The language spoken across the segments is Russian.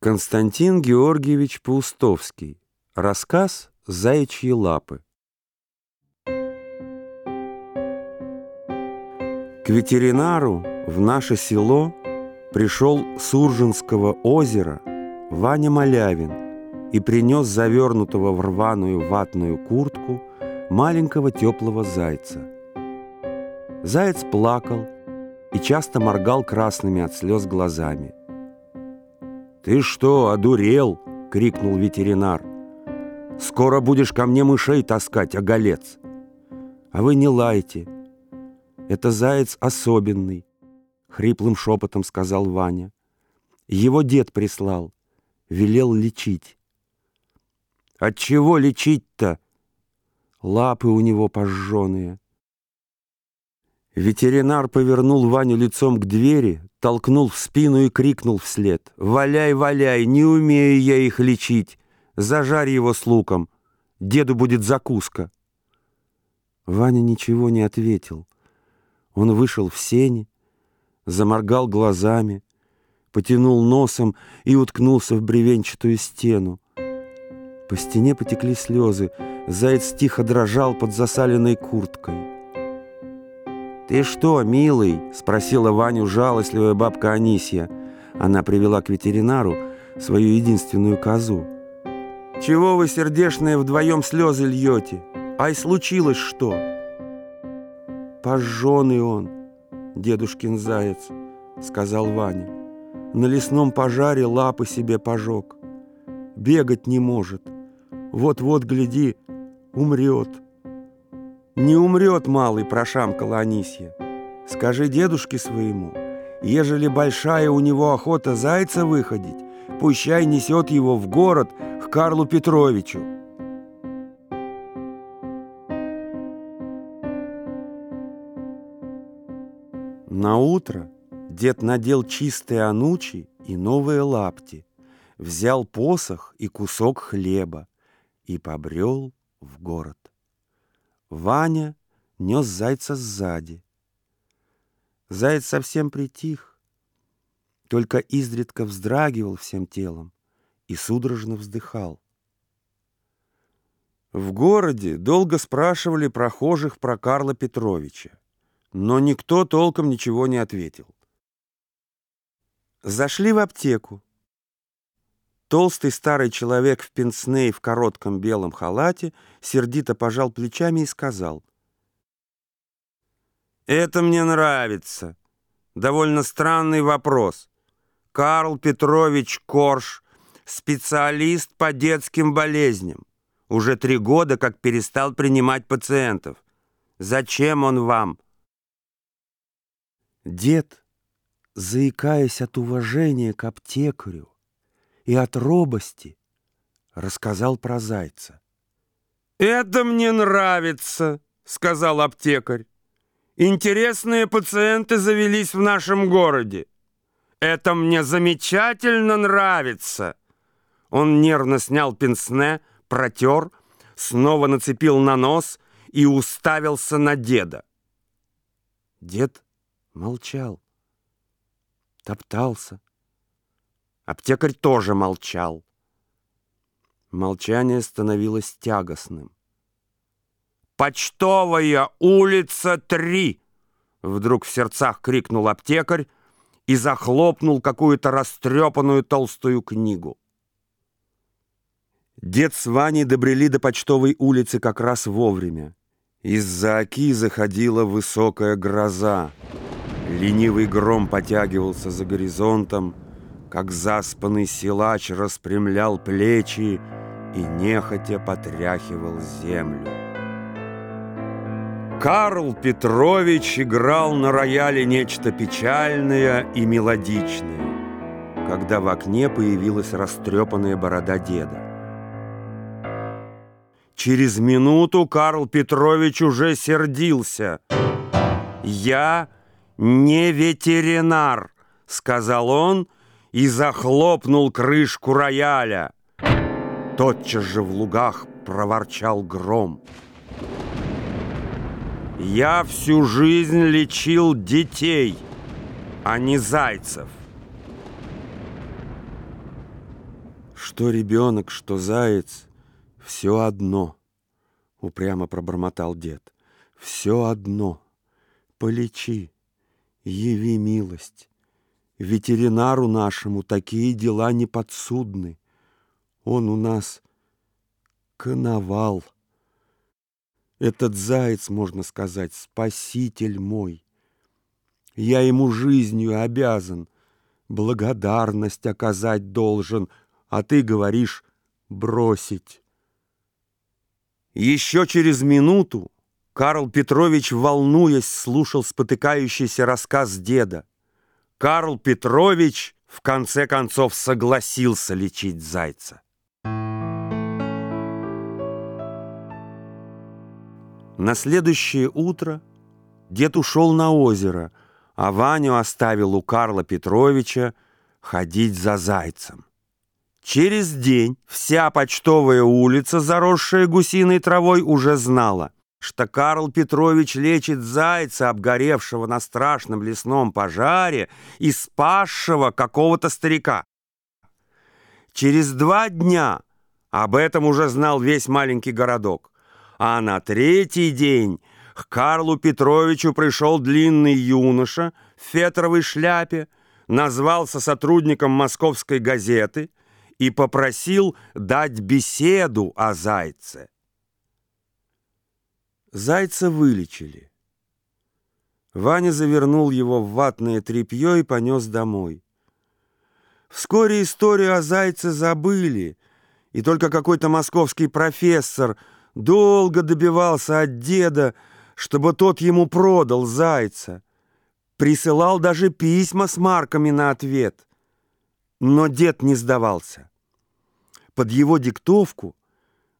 Константин Георгиевич Паустовский. Рассказ «Заячьи лапы». К ветеринару в наше село пришел с Уржинского озера Ваня Малявин и принес завернутого в рваную ватную куртку маленького теплого зайца. Заяц плакал и часто моргал красными от слез глазами. «Ты что, одурел?» — крикнул ветеринар. «Скоро будешь ко мне мышей таскать, оголец!» «А вы не лайте. Это заяц особенный», — хриплым шепотом сказал Ваня. «Его дед прислал, велел лечить». «От чего лечить-то?» «Лапы у него пожженные». Ветеринар повернул Ваню лицом к двери, толкнул в спину и крикнул вслед. «Валяй, валяй, не умею я их лечить! Зажарь его с луком! Деду будет закуска!» Ваня ничего не ответил. Он вышел в сени, заморгал глазами, потянул носом и уткнулся в бревенчатую стену. По стене потекли слезы, заяц тихо дрожал под засаленной курткой. «Ты что, милый?» — спросила Ваню жалостливая бабка Анисья. Она привела к ветеринару свою единственную козу. «Чего вы, сердешные, вдвоем слезы льете? Ай, случилось что?» «Пожженный он, дедушкин заяц», — сказал Ваня. «На лесном пожаре лапы себе пожег. Бегать не может. Вот-вот, гляди, умрет». «Не умрет малый», — прошамкала Анисья. «Скажи дедушке своему, ежели большая у него охота зайца выходить, пущай несет его в город к Карлу Петровичу». На утро дед надел чистые анучи и новые лапти, взял посох и кусок хлеба и побрел в город. Ваня нес зайца сзади. Заяц совсем притих, только изредка вздрагивал всем телом и судорожно вздыхал. В городе долго спрашивали прохожих про Карла Петровича, но никто толком ничего не ответил. Зашли в аптеку. Толстый старый человек в пенсне и в коротком белом халате сердито пожал плечами и сказал. «Это мне нравится. Довольно странный вопрос. Карл Петрович Корж, специалист по детским болезням. Уже три года как перестал принимать пациентов. Зачем он вам?» Дед, заикаясь от уважения к аптекарю, и от робости рассказал про зайца. «Это мне нравится», — сказал аптекарь. «Интересные пациенты завелись в нашем городе. Это мне замечательно нравится». Он нервно снял пенсне, протер, снова нацепил на нос и уставился на деда. Дед молчал, топтался, Аптекарь тоже молчал. Молчание становилось тягостным. «Почтовая улица 3!» Вдруг в сердцах крикнул аптекарь и захлопнул какую-то растрепанную толстую книгу. Дед с Ваней добрели до почтовой улицы как раз вовремя. Из-за оки заходила высокая гроза. Ленивый гром потягивался за горизонтом, как заспанный силач распрямлял плечи и нехотя потряхивал землю. Карл Петрович играл на рояле нечто печальное и мелодичное, когда в окне появилась растрепанная борода деда. Через минуту Карл Петрович уже сердился. «Я не ветеринар», — сказал он, — и захлопнул крышку рояля. Тотчас же в лугах проворчал гром. Я всю жизнь лечил детей, а не зайцев. Что ребенок, что заяц, все одно, упрямо пробормотал дед. Все одно. Полечи, яви милость. Ветеринару нашему такие дела не подсудны. Он у нас коновал. Этот заяц, можно сказать, спаситель мой. Я ему жизнью обязан, благодарность оказать должен, а ты говоришь бросить. Еще через минуту Карл Петрович, волнуясь, слушал спотыкающийся рассказ деда. Карл Петрович в конце концов согласился лечить зайца. На следующее утро дед ушел на озеро, а Ваню оставил у Карла Петровича ходить за зайцем. Через день вся почтовая улица, заросшая гусиной травой, уже знала, что Карл Петрович лечит зайца, обгоревшего на страшном лесном пожаре и спасшего какого-то старика. Через два дня об этом уже знал весь маленький городок. А на третий день к Карлу Петровичу пришел длинный юноша в фетровой шляпе, назвался сотрудником московской газеты и попросил дать беседу о зайце. Зайца вылечили. Ваня завернул его в ватное тряпье и понес домой. Вскоре историю о зайце забыли, и только какой-то московский профессор – долго добивался от деда, чтобы тот ему продал зайца. Присылал даже письма с марками на ответ. Но дед не сдавался. Под его диктовку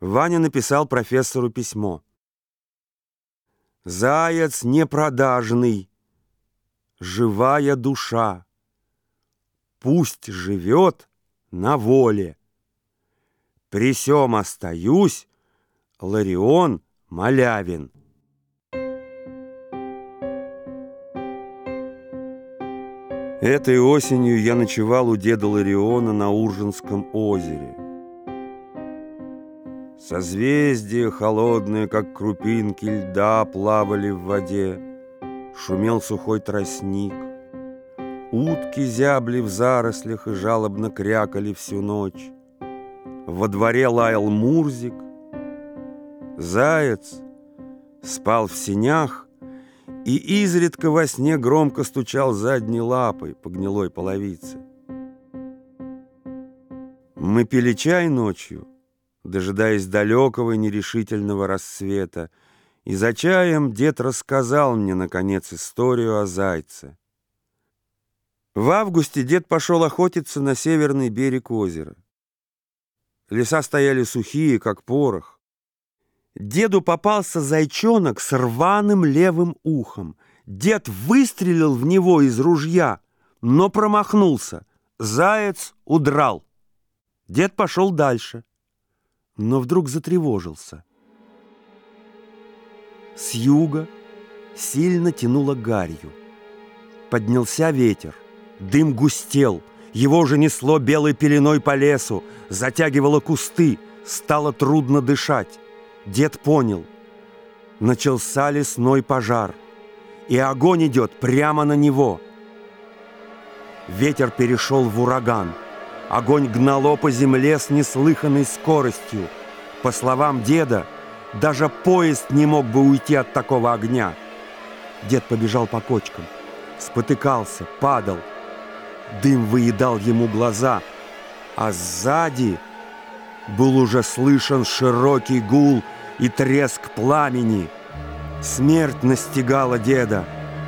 Ваня написал профессору письмо. «Заяц непродажный, живая душа, пусть живет на воле. При сём остаюсь, Ларион Малявин. Этой осенью я ночевал у деда Лариона на Уржинском озере. Созвездия холодные, как крупинки льда, плавали в воде. Шумел сухой тростник. Утки зябли в зарослях и жалобно крякали всю ночь. Во дворе лаял Мурзик, Заяц спал в сенях и изредка во сне громко стучал задней лапой по гнилой половице. Мы пили чай ночью, дожидаясь далекого и нерешительного рассвета, и за чаем дед рассказал мне, наконец, историю о зайце. В августе дед пошел охотиться на северный берег озера. Леса стояли сухие, как порох. Деду попался зайчонок с рваным левым ухом. Дед выстрелил в него из ружья, но промахнулся. Заяц удрал. Дед пошел дальше, но вдруг затревожился. С юга сильно тянуло гарью. Поднялся ветер, дым густел, его же несло белой пеленой по лесу, затягивало кусты, стало трудно дышать. Дед понял. Начался лесной пожар, и огонь идет прямо на него. Ветер перешел в ураган. Огонь гнало по земле с неслыханной скоростью. По словам деда, даже поезд не мог бы уйти от такого огня. Дед побежал по кочкам, спотыкался, падал. Дым выедал ему глаза, а сзади был уже слышен широкий гул – и треск пламени. Смерть настигала деда,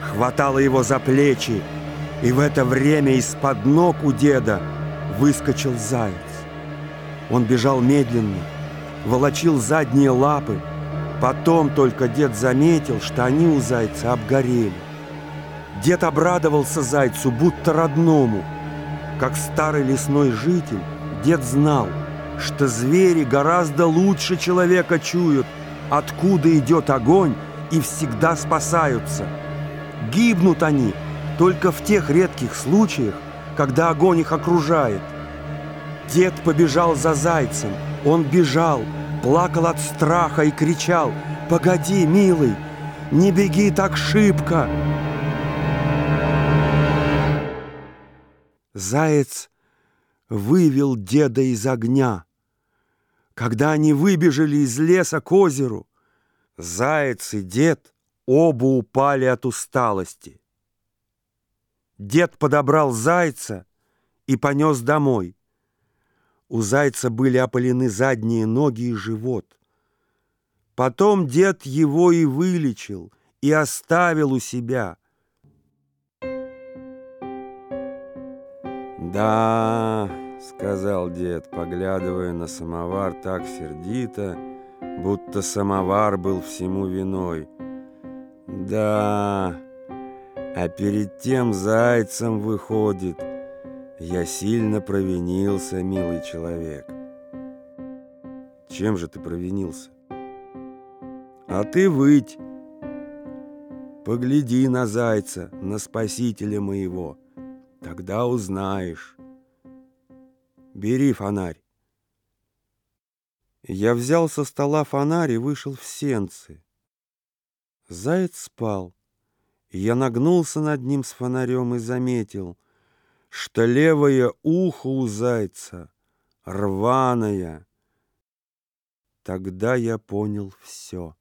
хватала его за плечи, и в это время из-под ног у деда выскочил заяц. Он бежал медленно, волочил задние лапы. Потом только дед заметил, что они у зайца обгорели. Дед обрадовался зайцу, будто родному. Как старый лесной житель, дед знал – что звери гораздо лучше человека чуют, откуда идет огонь, и всегда спасаются. Гибнут они только в тех редких случаях, когда огонь их окружает. Дед побежал за зайцем. Он бежал, плакал от страха и кричал «Погоди, милый, не беги так шибко!» Заяц вывел деда из огня. Когда они выбежали из леса к озеру, заяц и дед оба упали от усталости. Дед подобрал зайца и понес домой. У зайца были опалены задние ноги и живот. Потом дед его и вылечил, и оставил у себя. «Да», — сказал дед, поглядывая на самовар так сердито, будто самовар был всему виной. «Да, а перед тем зайцем выходит». Я сильно провинился, милый человек. Чем же ты провинился? А ты выть. Погляди на зайца, на спасителя моего. Тогда узнаешь. Бери фонарь. Я взял со стола фонарь и вышел в сенцы. Заяц спал. Я нагнулся над ним с фонарем и заметил — что левое ухо у зайца рваное. Тогда я понял все.